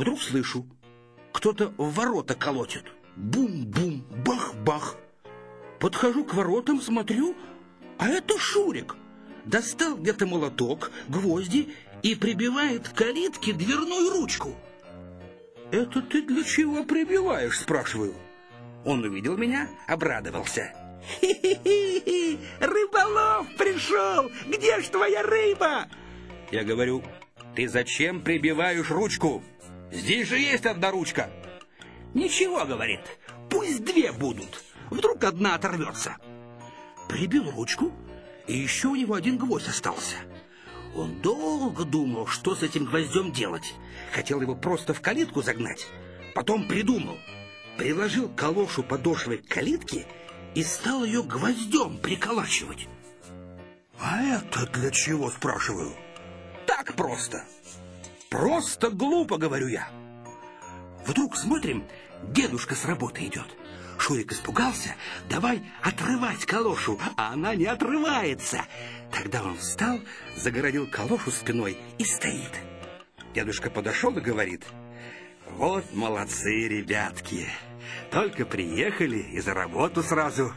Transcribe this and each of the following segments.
Вдруг слышу, кто-то в ворота колотит. Бум-бум, бах-бах. Подхожу к воротам, смотрю, а это Шурик. Достал где-то молоток, гвозди и прибивает к калитке дверную ручку. «Это ты для чего прибиваешь?» – спрашиваю. Он увидел меня, обрадовался. «Хи-хи-хи! Рыболов пришел! Где ж твоя рыба?» Я говорю, «Ты зачем прибиваешь ручку? Здесь же есть одна ручка!» «Ничего, — говорит, — пусть две будут. Вдруг одна оторвется». Прибил ручку, и еще у него один гвоздь остался. Он долго думал, что с этим гвоздем делать. Хотел его просто в калитку загнать. Потом придумал. Приложил калошу подошвой к калитке и стал ее гвоздем приколачивать. «А это для чего?» – спрашиваю. «Так просто». «Просто глупо», – говорю я. Вдруг смотрим, дедушка с работы идет. Шурик испугался, давай отрывать калошу, а она не отрывается. Тогда он встал, загородил калошу спиной и стоит. Дедушка подошел и говорит, вот молодцы, ребятки, только приехали и за работу сразу.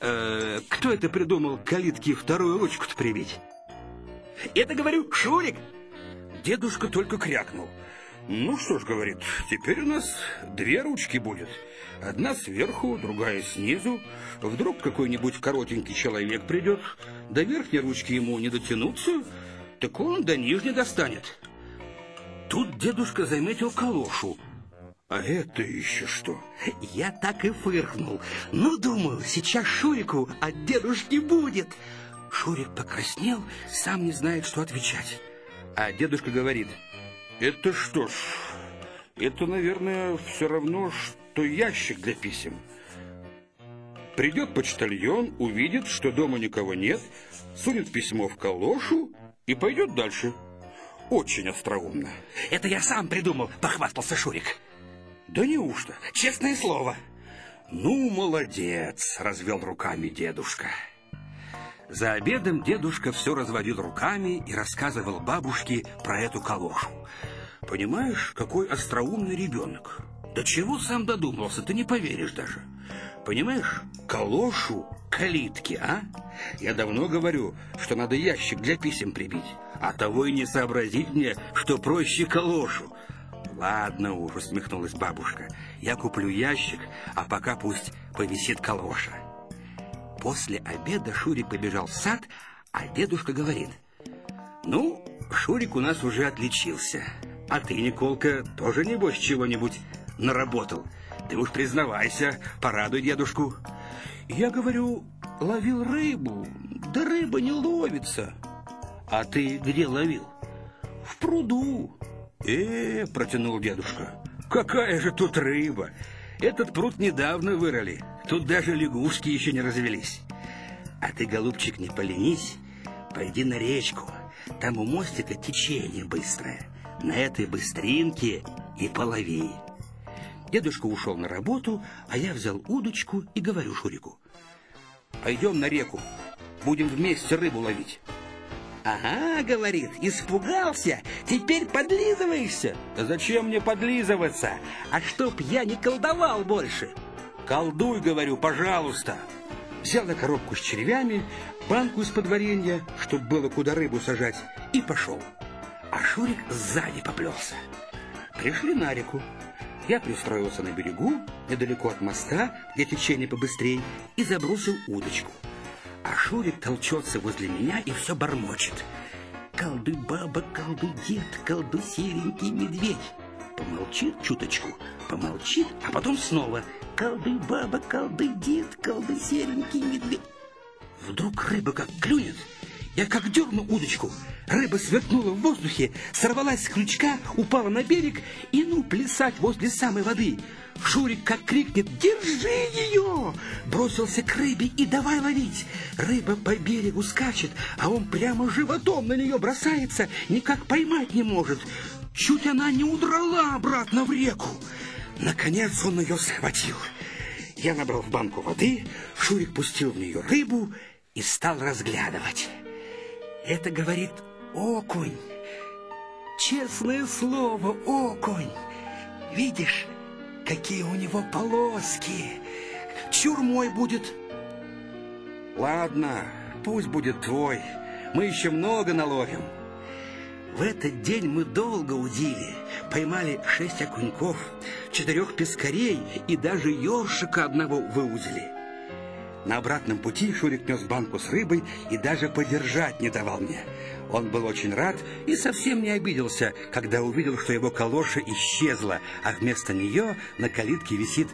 Э, кто это придумал калитке вторую ручку-то прибить? Это, говорю, Шурик. Дедушка только крякнул. Ну что ж, говорит, теперь у нас две ручки будет. Одна сверху, другая снизу. Вдруг какой-нибудь коротенький человек придет, до верхней ручки ему не дотянуться, так он до нижней достанет. Тут дедушка заметил калошу. А это еще что? Я так и фыркнул. Ну, думаю, сейчас Шурику от дедушки будет. Шурик покраснел, сам не знает, что отвечать. А дедушка говорит, это что ж, это, наверное, все равно, что ящик для писем. Придет почтальон, увидит, что дома никого нет, сунет письмо в калошу и пойдет дальше. Очень остроумно. Это я сам придумал, похвастался Шурик. Да неужто? Честное слово. Ну, молодец, развел руками дедушка. За обедом дедушка все разводил руками и рассказывал бабушке про эту калошу. Понимаешь, какой остроумный ребенок. До чего сам додумался, ты не поверишь даже. Понимаешь, калошу калитки, а? Я давно говорю, что надо ящик для писем прибить, а того и не сообразить мне, что проще калошу. Ладно уж, усмехнулась бабушка, я куплю ящик, а пока пусть повисит калоша. После обеда Шурик побежал в сад, а дедушка говорит, ну, Шурик у нас уже отличился. А ты, Николка, тоже, небось, чего-нибудь наработал? Ты уж признавайся, порадуй дедушку. Я говорю, ловил рыбу, да рыба не ловится. А ты где ловил? В пруду. Э, протянул дедушка, какая же тут рыба? Этот пруд недавно вырыли, тут даже лягушки еще не развелись. А ты, голубчик, не поленись, пойди на речку, там у мостика течение быстрое на этой быстринке и полови. Дедушка ушел на работу, а я взял удочку и говорю Шурику. Пойдем на реку, будем вместе рыбу ловить. Ага, говорит, испугался, теперь подлизываешься. Да зачем мне подлизываться? А чтоб я не колдовал больше. Колдуй, говорю, пожалуйста. Взял на коробку с червями, банку из-под варенья, чтоб было куда рыбу сажать, и пошел а Шурик сзади поплелся. Пришли на реку. Я пристроился на берегу, недалеко от моста, где течение побыстрее, и забросил удочку. А Шурик толчется возле меня и все бормочет. «Колдуй, баба, колдуй, дед, колдуй, серенький медведь!» Помолчит чуточку, помолчит, а потом снова «Колдуй, баба, колдуй, дед, колдуй, серенький медведь!» Вдруг рыба как клюнет, я как дерну удочку. Рыба сверкнула в воздухе, сорвалась с крючка, упала на берег и ну плясать возле самой воды. Шурик как крикнет «Держи ее!» Бросился к рыбе и давай ловить. Рыба по берегу скачет, а он прямо животом на нее бросается, никак поймать не может. Чуть она не удрала обратно в реку. Наконец он ее схватил. Я набрал в банку воды, Шурик пустил в нее рыбу и стал разглядывать. Это говорит окунь. Честное слово, окунь. Видишь, какие у него полоски. Чур мой будет. Ладно, пусть будет твой. Мы еще много наловим. В этот день мы долго удили. Поймали шесть окуньков, четырех пескарей и даже ёршика одного выудили. На обратном пути Шурик нес банку с рыбой и даже подержать не давал мне. Он был очень рад и совсем не обиделся, когда увидел, что его калоша исчезла, а вместо нее на калитке висит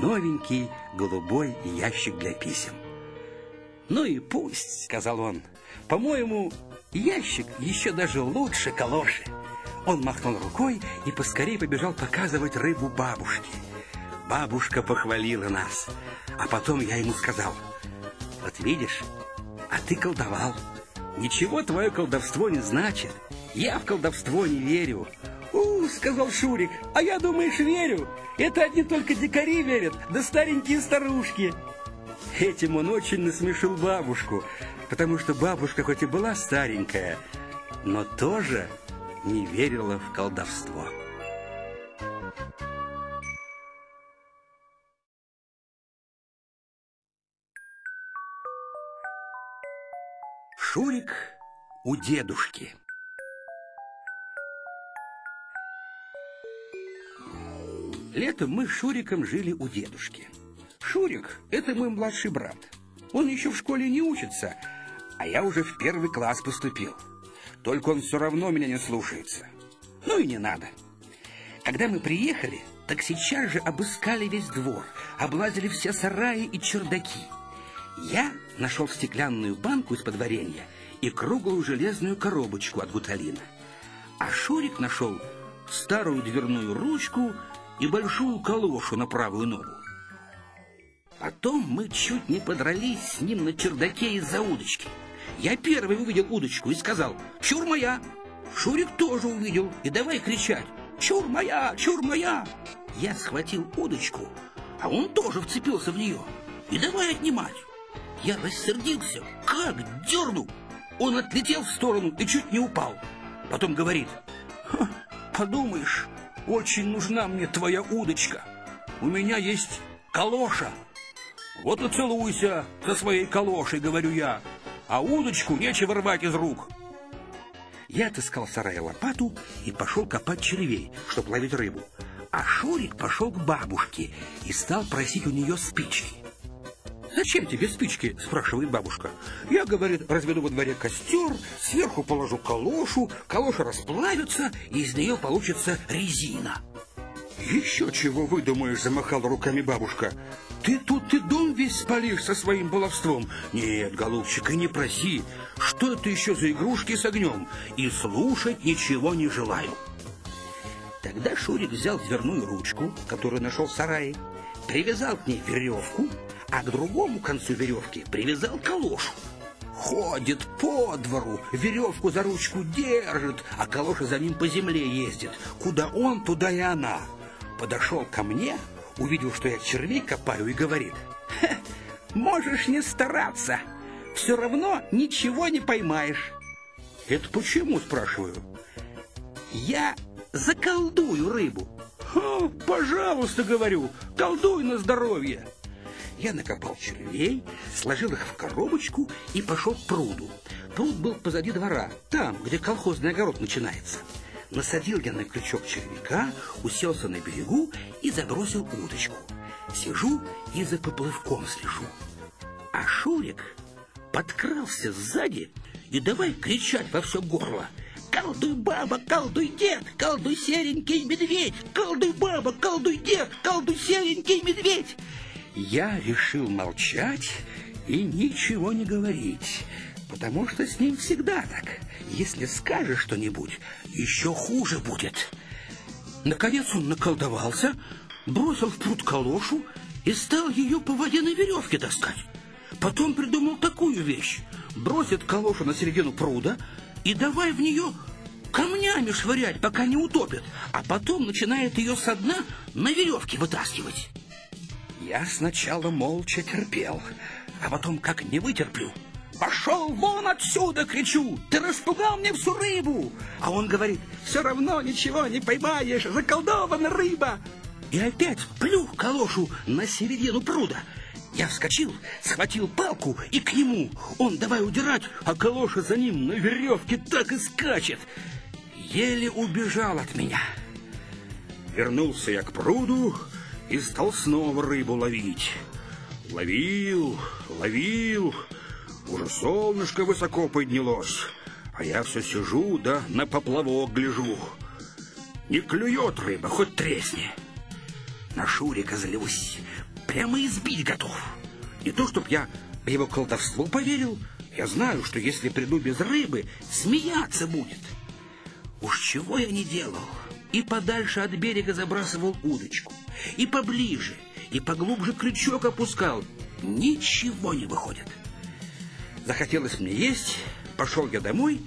новенький голубой ящик для писем. «Ну и пусть», — сказал он, — «по-моему, ящик еще даже лучше калоши». Он махнул рукой и поскорее побежал показывать рыбу бабушке. Бабушка похвалила нас, а потом я ему сказал, «Вот видишь, а ты колдовал». Ничего твое колдовство не значит. Я в колдовство не верю. «У, — сказал Шурик, — а я, думаешь, верю? Это одни только дикари верят, да старенькие старушки». Этим он очень насмешил бабушку, потому что бабушка хоть и была старенькая, но тоже не верила в колдовство. Шурик у дедушки. Летом мы с Шуриком жили у дедушки. Шурик — это мой младший брат. Он еще в школе не учится, а я уже в первый класс поступил. Только он все равно меня не слушается. Ну и не надо. Когда мы приехали, так сейчас же обыскали весь двор, облазили все сараи и чердаки — я нашел стеклянную банку из-под варенья и круглую железную коробочку от гуталина. А Шурик нашел старую дверную ручку и большую калошу на правую ногу. Потом мы чуть не подрались с ним на чердаке из-за удочки. Я первый увидел удочку и сказал «Чур моя!» Шурик тоже увидел и давай кричать «Чур моя! Чур моя!» Я схватил удочку, а он тоже вцепился в нее и давай отнимать. Я рассердился, как дернул. Он отлетел в сторону и чуть не упал. Потом говорит, подумаешь, очень нужна мне твоя удочка. У меня есть калоша. Вот и целуйся со своей калошей, говорю я. А удочку нечего рвать из рук. Я отыскал в сарае лопату и пошел копать червей, чтобы ловить рыбу. А Шурик пошел к бабушке и стал просить у нее спички. «Зачем тебе спички?» – спрашивает бабушка. «Я, говорит, разведу во дворе костер, сверху положу калошу, калоша расплавится, и из нее получится резина». «Еще чего выдумаешь?» – замахала руками бабушка. «Ты тут ты дом весь спалишь со своим баловством. Нет, голубчик, и не проси. Что это еще за игрушки с огнем? И слушать ничего не желаю». Тогда Шурик взял дверную ручку, которую нашел в сарае, привязал к ней веревку, а к другому концу веревки привязал калошу. Ходит по двору, веревку за ручку держит, а калоша за ним по земле ездит. Куда он, туда и она. Подошел ко мне, увидел, что я червей копаю, и говорит, «Можешь не стараться, все равно ничего не поймаешь». «Это почему?» – спрашиваю. «Я заколдую рыбу». «Пожалуйста, — говорю, — колдуй на здоровье». Я накопал червей, сложил их в коробочку и пошел к пруду. Пруд был позади двора, там, где колхозный огород начинается. Насадил я на крючок червяка, уселся на берегу и забросил удочку. Сижу и за поплывком слежу. А Шурик подкрался сзади и давай кричать во все горло. «Колдуй, баба, колдуй, дед, колдуй, серенький медведь! Колдуй, баба, колдуй, дед, колдуй, серенький медведь!» Я решил молчать и ничего не говорить, потому что с ним всегда так. Если скажешь что-нибудь, еще хуже будет. Наконец он наколдовался, бросил в пруд калошу и стал ее по воде на веревке таскать. Потом придумал такую вещь. Бросит калошу на середину пруда и давай в нее камнями швырять, пока не утопит, а потом начинает ее со дна на веревке вытаскивать. Я сначала молча терпел, а потом, как не вытерплю, Пошел вон отсюда, кричу, ты распугал мне всю рыбу. А он говорит, все равно ничего не поймаешь, заколдована рыба. И опять плюх калошу на середину пруда. Я вскочил, схватил палку и к нему. Он давай удирать, а калоша за ним на веревке так и скачет. Еле убежал от меня. Вернулся я к пруду и стал снова рыбу ловить. Ловил, ловил, уже солнышко высоко поднялось, а я все сижу, да на поплавок гляжу. Не клюет рыба, хоть тресни. На Шурика злюсь, прямо избить готов. Не то, чтоб я его колдовству поверил, я знаю, что если приду без рыбы, смеяться будет. Уж чего я не делал, и подальше от берега забрасывал удочку, и поближе, и поглубже крючок опускал. Ничего не выходит. Захотелось мне есть, пошел я домой,